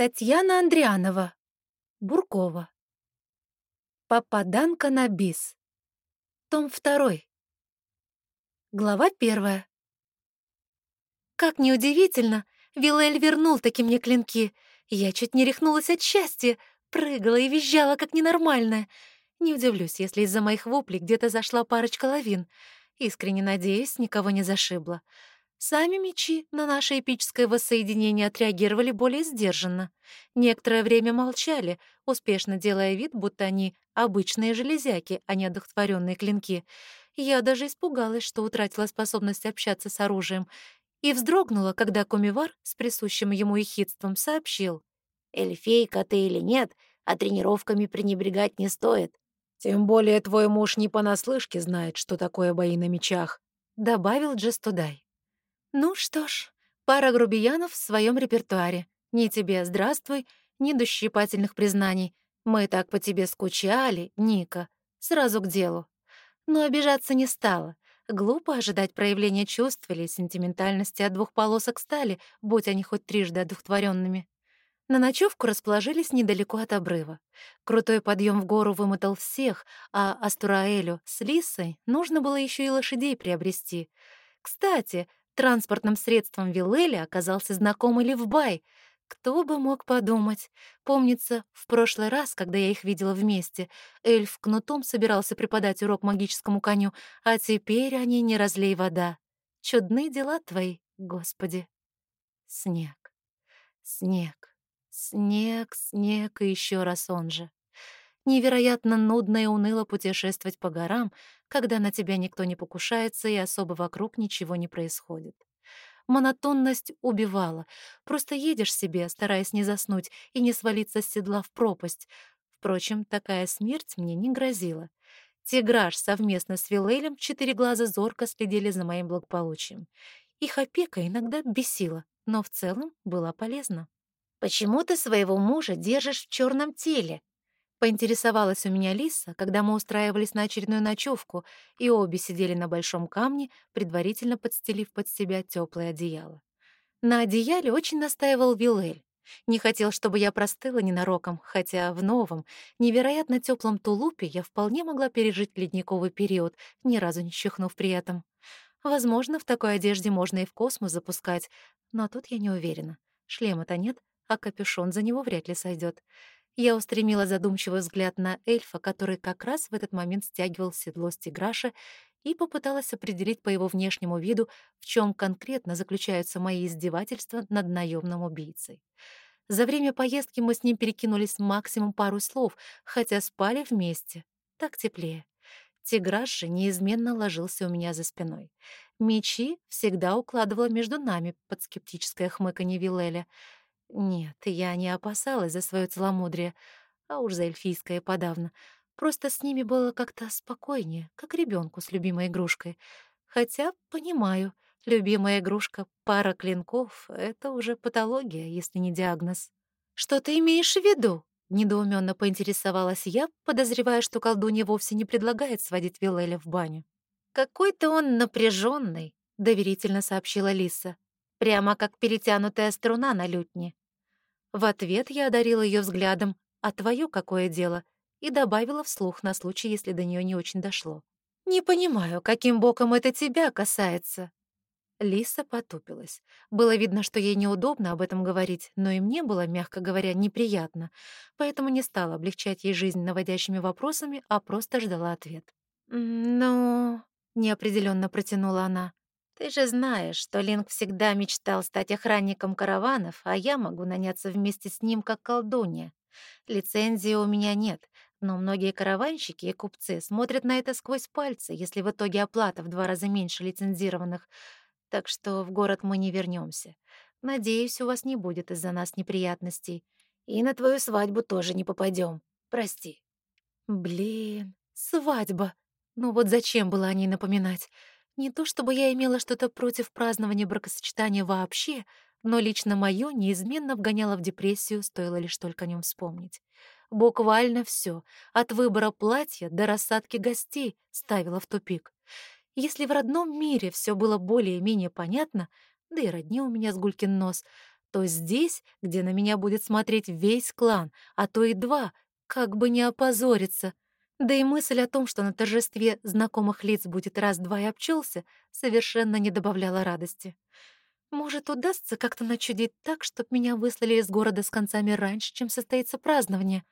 Татьяна Андрианова. Буркова. Попаданка на бис. Том 2. Глава первая. Как неудивительно, Вилель вернул таки мне клинки. Я чуть не рехнулась от счастья, прыгала и визжала, как ненормальная. Не удивлюсь, если из-за моих воплей где-то зашла парочка лавин. Искренне надеюсь, никого не зашибло. Сами мечи на наше эпическое воссоединение отреагировали более сдержанно. Некоторое время молчали, успешно делая вид, будто они обычные железяки, а не одухотворенные клинки. Я даже испугалась, что утратила способность общаться с оружием, и вздрогнула, когда Комивар с присущим ему ехидством сообщил. «Эльфейка ты или нет, а тренировками пренебрегать не стоит». «Тем более твой муж не понаслышке знает, что такое бои на мечах», — добавил Джестудай. Ну что ж, пара грубиянов в своем репертуаре. Ни тебе здравствуй, ни дощипательных признаний. Мы так по тебе скучали, Ника. Сразу к делу. Но обижаться не стала. Глупо ожидать проявления чувств или сентиментальности от двух полосок стали, будь они хоть трижды одухотворенными. На ночевку расположились недалеко от обрыва. Крутой подъем в гору вымотал всех, а Астураэлю с Лисой нужно было еще и лошадей приобрести. Кстати, Транспортным средством Виллеля оказался знакомый Левбай. Кто бы мог подумать. Помнится, в прошлый раз, когда я их видела вместе, эльф кнутом собирался преподать урок магическому коню, а теперь они не разлей вода. Чудные дела твои, Господи. Снег, снег, снег, снег и еще раз он же. Невероятно нудно и уныло путешествовать по горам, когда на тебя никто не покушается и особо вокруг ничего не происходит. Монотонность убивала. Просто едешь себе, стараясь не заснуть и не свалиться с седла в пропасть. Впрочем, такая смерть мне не грозила. Тиграж совместно с Вилейлем четыре глаза зорко следили за моим благополучием. Их опека иногда бесила, но в целом была полезна. «Почему ты своего мужа держишь в черном теле?» Поинтересовалась у меня Лиса, когда мы устраивались на очередную ночевку, и обе сидели на большом камне, предварительно подстелив под себя теплое одеяло. На одеяле очень настаивал Вилель. Не хотел, чтобы я простыла ненароком, хотя в новом, невероятно теплом тулупе я вполне могла пережить ледниковый период, ни разу не чихнув при этом. Возможно, в такой одежде можно и в космос запускать, но тут я не уверена. Шлема-то нет, а капюшон за него вряд ли сойдет. Я устремила задумчивый взгляд на эльфа, который как раз в этот момент стягивал седло с и попыталась определить по его внешнему виду, в чем конкретно заключаются мои издевательства над наемным убийцей. За время поездки мы с ним перекинулись максимум пару слов, хотя спали вместе. Так теплее. Тиграш же неизменно ложился у меня за спиной. Мечи всегда укладывала между нами под скептическое хмыканье Вилеля — нет, я не опасалась за свое целомудрие, а уж за эльфийское подавно. Просто с ними было как-то спокойнее, как ребенку с любимой игрушкой. Хотя, понимаю, любимая игрушка — пара клинков — это уже патология, если не диагноз. «Что ты имеешь в виду?» — недоуменно поинтересовалась я, подозревая, что колдунья вовсе не предлагает сводить Вилеля в баню. «Какой-то он напряженный, доверительно сообщила Лиса. «Прямо как перетянутая струна на лютне. В ответ я одарила ее взглядом «А твое какое дело?» и добавила вслух на случай, если до нее не очень дошло. «Не понимаю, каким боком это тебя касается?» Лиса потупилась. Было видно, что ей неудобно об этом говорить, но и мне было, мягко говоря, неприятно, поэтому не стала облегчать ей жизнь наводящими вопросами, а просто ждала ответ. «Но...» — неопределенно протянула она. Ты же знаешь, что Линк всегда мечтал стать охранником караванов, а я могу наняться вместе с ним как колдунья. Лицензии у меня нет, но многие караванщики и купцы смотрят на это сквозь пальцы, если в итоге оплата в два раза меньше лицензированных. Так что в город мы не вернемся. Надеюсь, у вас не будет из-за нас неприятностей. И на твою свадьбу тоже не попадем. Прости. Блин, свадьба. Ну вот зачем было о ней напоминать? Не то чтобы я имела что-то против празднования бракосочетания вообще, но лично моё неизменно вгоняло в депрессию, стоило лишь только о нем вспомнить. Буквально все, от выбора платья до рассадки гостей, ставила в тупик. Если в родном мире все было более-менее понятно, да и родни у меня с гулькин нос, то здесь, где на меня будет смотреть весь клан, а то и два, как бы не опозориться. Да и мысль о том, что на торжестве знакомых лиц будет раз-два и обчелся, совершенно не добавляла радости. Может, удастся как-то начудить так, чтоб меня выслали из города с концами раньше, чем состоится празднование.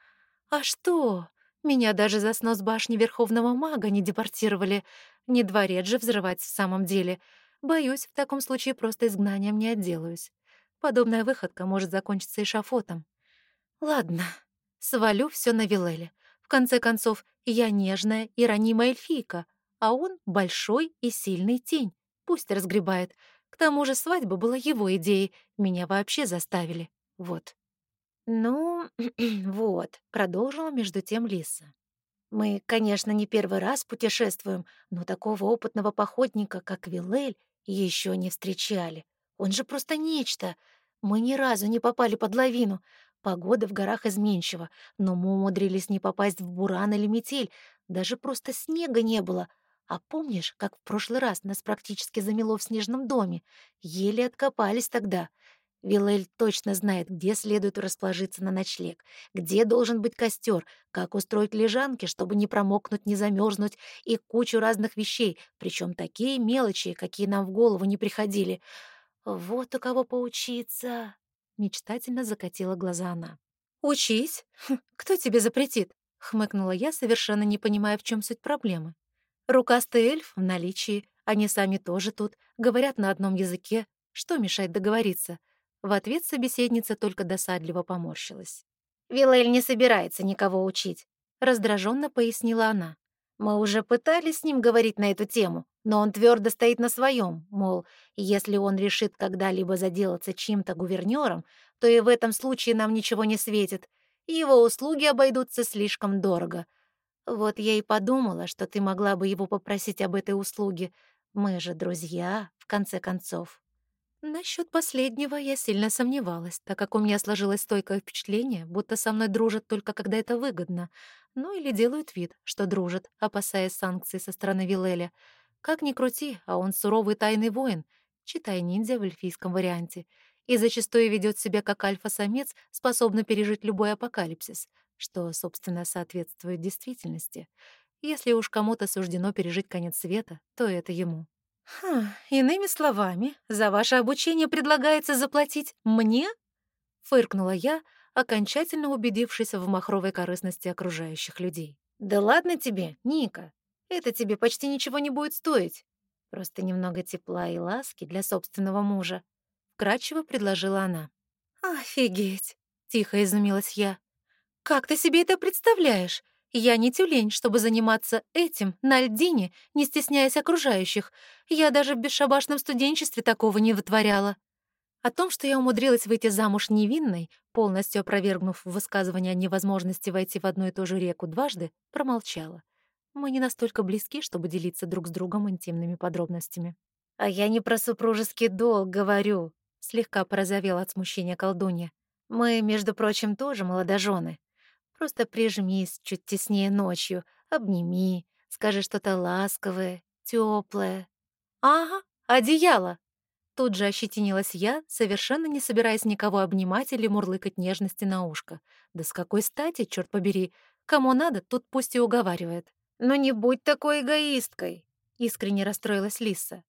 А что? Меня даже за снос башни Верховного Мага не депортировали. Не дворец же взрывать в самом деле. Боюсь, в таком случае просто изгнанием не отделаюсь. Подобная выходка может закончиться эшафотом. Ладно, свалю все на Вилеле. В конце концов, я нежная и ранимая эльфийка, а он большой и сильный тень. Пусть разгребает. К тому же свадьба была его идеей, меня вообще заставили. Вот. «Ну, вот», — продолжила между тем Лиса. «Мы, конечно, не первый раз путешествуем, но такого опытного походника, как Вилель, еще не встречали. Он же просто нечто. Мы ни разу не попали под лавину. Погода в горах изменчива, но мы умудрились не попасть в буран или метель. Даже просто снега не было. А помнишь, как в прошлый раз нас практически замело в снежном доме? Еле откопались тогда. Вилель точно знает, где следует расположиться на ночлег, где должен быть костер, как устроить лежанки, чтобы не промокнуть, не замерзнуть, и кучу разных вещей, причем такие мелочи, какие нам в голову не приходили. Вот у кого поучиться. Мечтательно закатила глаза она. «Учись? Хм, кто тебе запретит?» — хмыкнула я, совершенно не понимая, в чем суть проблемы. Рукастый эльф в наличии, они сами тоже тут, говорят на одном языке. Что мешает договориться? В ответ собеседница только досадливо поморщилась. «Вилель не собирается никого учить», — раздраженно пояснила она. «Мы уже пытались с ним говорить на эту тему, но он твердо стоит на своем, мол, если он решит когда-либо заделаться чьим-то гувернёром, то и в этом случае нам ничего не светит, и его услуги обойдутся слишком дорого. Вот я и подумала, что ты могла бы его попросить об этой услуге. Мы же друзья, в конце концов. Насчет последнего я сильно сомневалась, так как у меня сложилось стойкое впечатление, будто со мной дружат только когда это выгодно. Ну или делают вид, что дружат, опасаясь санкций со стороны Вилеля. Как ни крути, а он суровый тайный воин, читай ниндзя в эльфийском варианте, и зачастую ведет себя как альфа-самец, способный пережить любой апокалипсис что, собственно, соответствует действительности. Если уж кому-то суждено пережить конец света, то это ему. Хм, иными словами, за ваше обучение предлагается заплатить мне? Фыркнула я, окончательно убедившись в махровой корыстности окружающих людей. Да ладно тебе, Ника. Это тебе почти ничего не будет стоить. Просто немного тепла и ласки для собственного мужа. Вкратчиво предложила она. «Офигеть!» — тихо изумилась я. «Как ты себе это представляешь? Я не тюлень, чтобы заниматься этим на льдине, не стесняясь окружающих. Я даже в бесшабашном студенчестве такого не вытворяла». О том, что я умудрилась выйти замуж невинной, полностью опровергнув высказывание о невозможности войти в одну и ту же реку дважды, промолчала. Мы не настолько близки, чтобы делиться друг с другом интимными подробностями. «А я не про супружеский долг говорю», — слегка порозовела от смущения колдунья. «Мы, между прочим, тоже молодожены. Просто прижмись чуть теснее ночью, обними, скажи что-то ласковое, теплое. «Ага, одеяло!» Тут же ощетинилась я, совершенно не собираясь никого обнимать или мурлыкать нежности на ушко. Да с какой стати, черт побери, кому надо, тут пусть и уговаривает. «Но не будь такой эгоисткой!» — искренне расстроилась Лиса.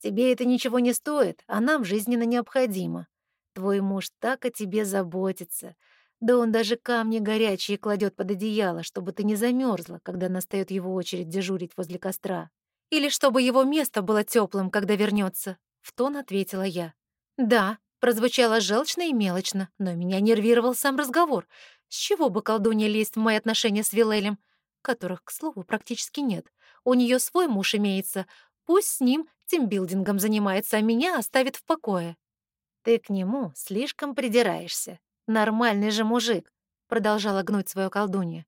«Тебе это ничего не стоит, а нам жизненно необходимо. Твой муж так о тебе заботится, да он даже камни горячие кладет под одеяло, чтобы ты не замерзла, когда настает его очередь дежурить возле костра. Или чтобы его место было теплым, когда вернется. В тон ответила я. Да, прозвучало желчно и мелочно, но меня нервировал сам разговор. С чего бы колдунья лезть в мои отношения с Вилелем, которых, к слову, практически нет. У нее свой муж имеется. Пусть с ним тимбилдингом занимается, а меня оставит в покое. Ты к нему слишком придираешься. Нормальный же мужик, продолжала гнуть свое колдунья.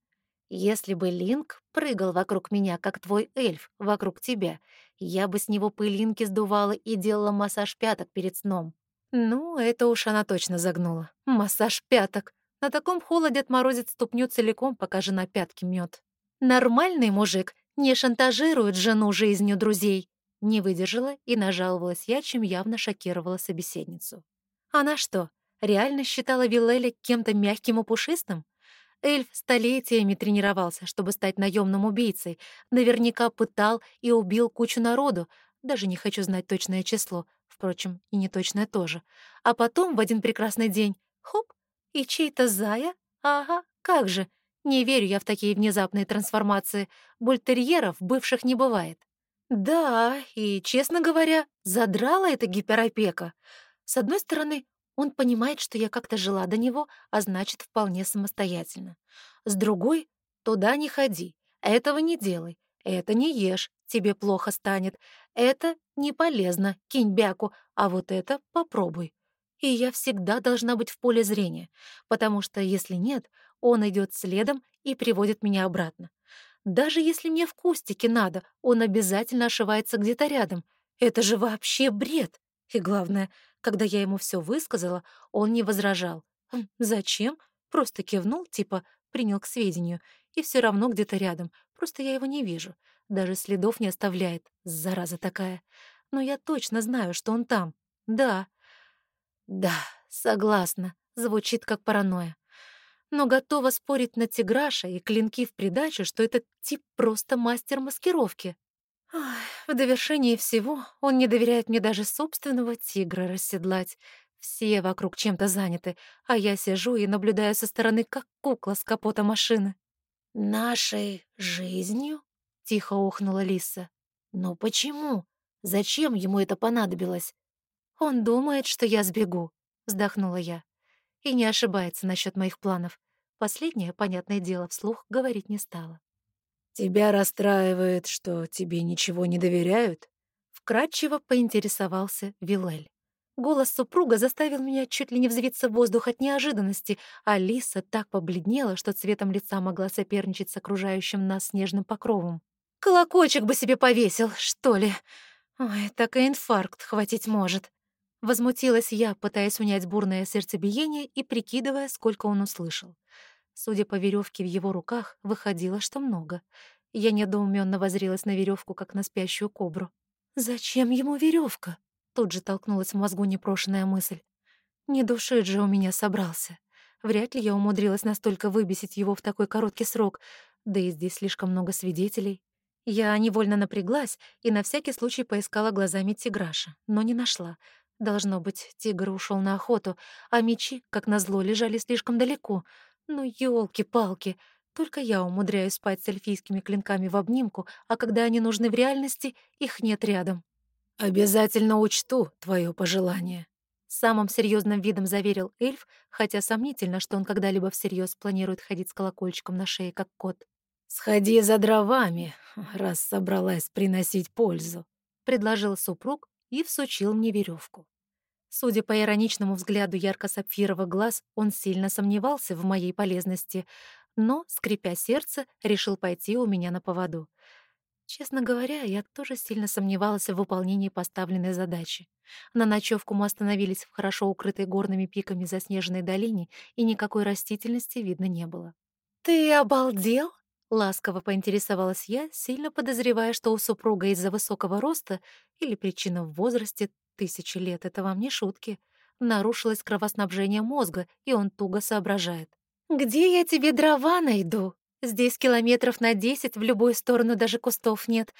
Если бы Линк прыгал вокруг меня, как твой эльф вокруг тебя, я бы с него пылинки сдувала и делала массаж пяток перед сном. Ну, это уж она точно загнула. Массаж пяток. На таком холоде отморозит ступню целиком, пока жена пятки мёт. Нормальный мужик не шантажирует жену жизнью друзей. Не выдержала и нажаловалась я, чем явно шокировала собеседницу. Она что, Реально считала Виллеля кем-то мягким и пушистым? Эльф столетиями тренировался, чтобы стать наемным убийцей. Наверняка пытал и убил кучу народу. Даже не хочу знать точное число. Впрочем, и неточное тоже. А потом в один прекрасный день — хоп, и чей-то зая? Ага, как же. Не верю я в такие внезапные трансформации. Бультерьеров бывших не бывает. Да, и, честно говоря, задрала эта гиперопека. С одной стороны, он понимает, что я как-то жила до него, а значит, вполне самостоятельно. С другой — туда не ходи, этого не делай, это не ешь, тебе плохо станет, это не полезно, кинь бяку, а вот это попробуй. И я всегда должна быть в поле зрения, потому что если нет, он идет следом и приводит меня обратно. Даже если мне в кустике надо, он обязательно ошивается где-то рядом. Это же вообще бред. И главное, когда я ему все высказала, он не возражал. Зачем? Просто кивнул, типа принял к сведению, и все равно где-то рядом, просто я его не вижу. Даже следов не оставляет, зараза такая. Но я точно знаю, что он там. Да. Да, согласна, звучит как паранойя. Но готова спорить на тиграша и клинки в придачу, что этот тип просто мастер маскировки. В довершении всего он не доверяет мне даже собственного тигра расседлать. Все вокруг чем-то заняты, а я сижу и наблюдаю со стороны, как кукла с капота машины. «Нашей жизнью?» — тихо ухнула Лиса. «Но почему? Зачем ему это понадобилось?» «Он думает, что я сбегу», — вздохнула я. И не ошибается насчет моих планов. Последнее, понятное дело, вслух говорить не стала. «Тебя расстраивает, что тебе ничего не доверяют?» Вкратчиво поинтересовался Вилель. Голос супруга заставил меня чуть ли не взвиться в воздух от неожиданности, а Лиса так побледнела, что цветом лица могла соперничать с окружающим нас снежным покровом. «Колокольчик бы себе повесил, что ли? Ой, так и инфаркт хватить может». Возмутилась я, пытаясь унять бурное сердцебиение и прикидывая, сколько он услышал. Судя по веревке в его руках, выходило, что много. Я недоуменно возрилась на веревку, как на спящую кобру. «Зачем ему веревка? Тут же толкнулась в мозгу непрошенная мысль. «Не душить же у меня собрался. Вряд ли я умудрилась настолько выбесить его в такой короткий срок, да и здесь слишком много свидетелей. Я невольно напряглась и на всякий случай поискала глазами тиграша, но не нашла. Должно быть, тигр ушел на охоту, а мечи, как назло, лежали слишком далеко — ну, елки-палки, только я умудряюсь спать с эльфийскими клинками в обнимку, а когда они нужны в реальности, их нет рядом. «Обязательно учту твое пожелание», — самым серьезным видом заверил эльф, хотя сомнительно, что он когда-либо всерьез планирует ходить с колокольчиком на шее, как кот. «Сходи за дровами, раз собралась приносить пользу», — предложил супруг и всучил мне веревку. Судя по ироничному взгляду ярко-сапфировых глаз, он сильно сомневался в моей полезности, но, скрипя сердце, решил пойти у меня на поводу. Честно говоря, я тоже сильно сомневалась в выполнении поставленной задачи. На ночевку мы остановились в хорошо укрытой горными пиками заснеженной долине, и никакой растительности видно не было. «Ты обалдел?» — ласково поинтересовалась я, сильно подозревая, что у супруга из-за высокого роста или причина в возрасте Тысячи лет — это вам не шутки. Нарушилось кровоснабжение мозга, и он туго соображает. «Где я тебе дрова найду? Здесь километров на десять в любую сторону даже кустов нет.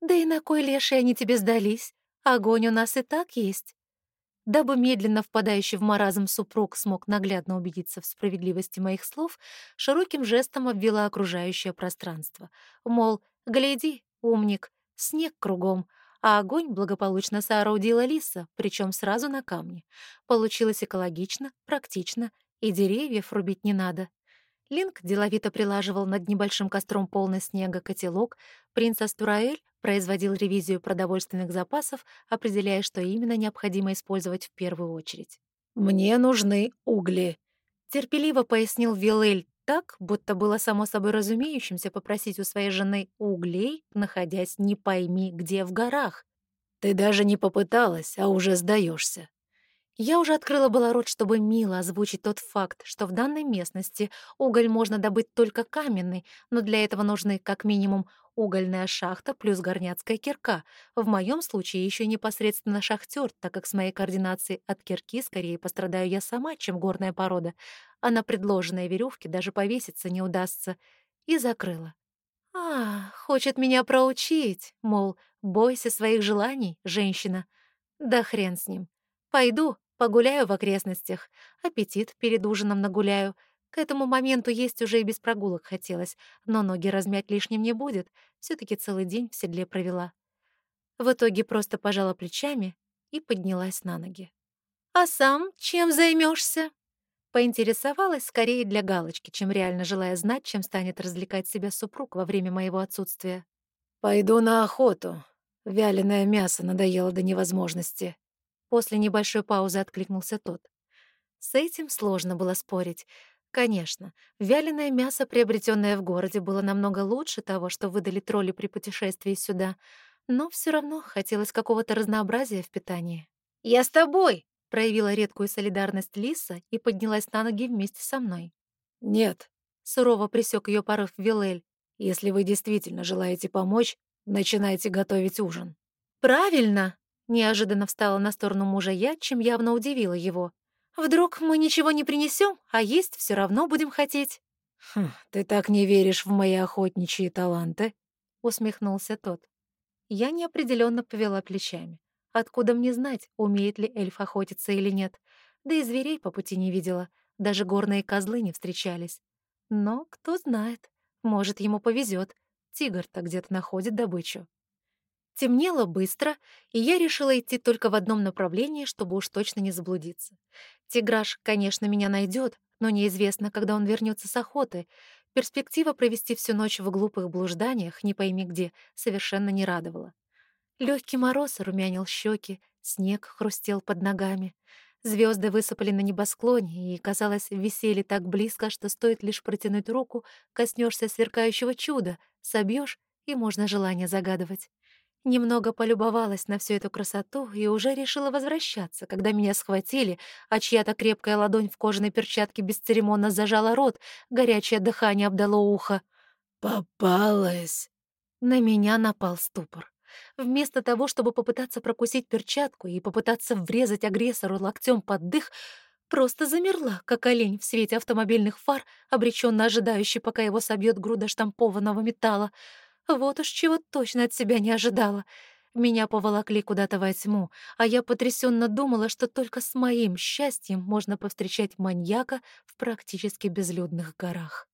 Да и на кой леший они тебе сдались? Огонь у нас и так есть». Дабы медленно впадающий в маразм супруг смог наглядно убедиться в справедливости моих слов, широким жестом обвела окружающее пространство. Мол, гляди, умник, снег кругом, а огонь благополучно соорудила Лиса, причем сразу на камне. Получилось экологично, практично, и деревьев рубить не надо. Линк деловито прилаживал над небольшим костром полный снега котелок, принц Астураэль производил ревизию продовольственных запасов, определяя, что именно необходимо использовать в первую очередь. «Мне нужны угли», — терпеливо пояснил Вилель так, будто было само собой разумеющимся попросить у своей жены углей, находясь не пойми где в горах. «Ты даже не попыталась, а уже сдаешься. Я уже открыла было рот, чтобы мило озвучить тот факт, что в данной местности уголь можно добыть только каменный, но для этого нужны как минимум угольная шахта плюс горняцкая кирка. В моем случае еще непосредственно шахтер, так как с моей координацией от кирки скорее пострадаю я сама, чем горная порода, а на предложенной веревке даже повеситься не удастся. И закрыла. А, хочет меня проучить, мол, бойся своих желаний, женщина. Да хрен с ним. Пойду, погуляю в окрестностях, аппетит перед ужином нагуляю — к этому моменту есть уже и без прогулок хотелось, но ноги размять лишним не будет, все таки целый день в седле провела. В итоге просто пожала плечами и поднялась на ноги. «А сам чем займешься? Поинтересовалась скорее для галочки, чем реально желая знать, чем станет развлекать себя супруг во время моего отсутствия. «Пойду на охоту. Вяленое мясо надоело до невозможности». После небольшой паузы откликнулся тот. С этим сложно было спорить. Конечно, вяленое мясо, приобретенное в городе, было намного лучше того, что выдали тролли при путешествии сюда, но все равно хотелось какого-то разнообразия в питании. «Я с тобой!» — проявила редкую солидарность Лиса и поднялась на ноги вместе со мной. «Нет», — сурово присек ее порыв Вилель. «Если вы действительно желаете помочь, начинайте готовить ужин». «Правильно!» — неожиданно встала на сторону мужа я, чем явно удивила его. Вдруг мы ничего не принесем, а есть все равно будем хотеть. Хм, ты так не веришь в мои охотничьи таланты? усмехнулся тот. Я неопределенно повела плечами. Откуда мне знать, умеет ли эльф охотиться или нет? Да и зверей по пути не видела, даже горные козлы не встречались. Но кто знает, может, ему повезет. Тигр-то где-то находит добычу. Темнело быстро, и я решила идти только в одном направлении, чтобы уж точно не заблудиться. Тиграш, конечно, меня найдет, но неизвестно, когда он вернется с охоты. Перспектива провести всю ночь в глупых блужданиях, не пойми где, совершенно не радовала. Легкий мороз румянил щеки, снег хрустел под ногами. Звезды высыпали на небосклоне и, казалось, висели так близко, что стоит лишь протянуть руку, коснешься сверкающего чуда, собьешь, и можно желание загадывать. Немного полюбовалась на всю эту красоту и уже решила возвращаться, когда меня схватили, а чья-то крепкая ладонь в кожаной перчатке бесцеремонно зажала рот, горячее дыхание обдало ухо. «Попалась!» На меня напал ступор. Вместо того, чтобы попытаться прокусить перчатку и попытаться врезать агрессору локтем под дых, просто замерла, как олень в свете автомобильных фар, обреченно ожидающий, пока его собьет груда штампованного металла. Вот уж чего точно от себя не ожидала. Меня поволокли куда-то во тьму, а я потрясенно думала, что только с моим счастьем можно повстречать маньяка в практически безлюдных горах.